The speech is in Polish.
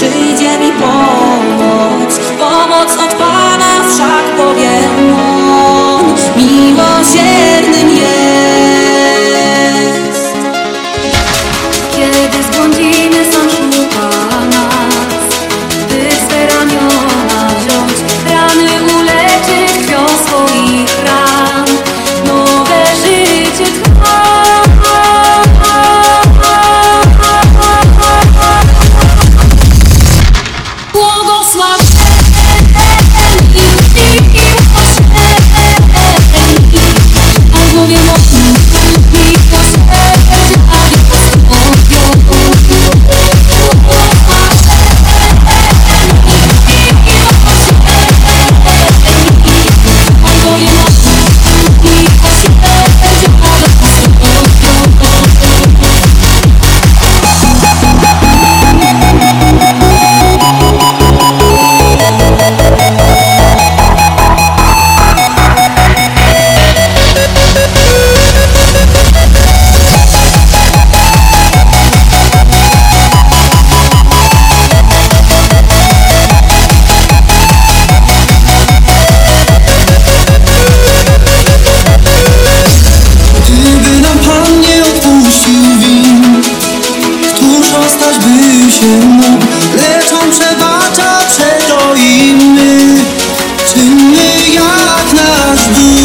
przyjdzie mi pomoc. Pomoc od Pana wszak powie. Mógł Lecz On przebacza przeto i my Czynny jak Bóg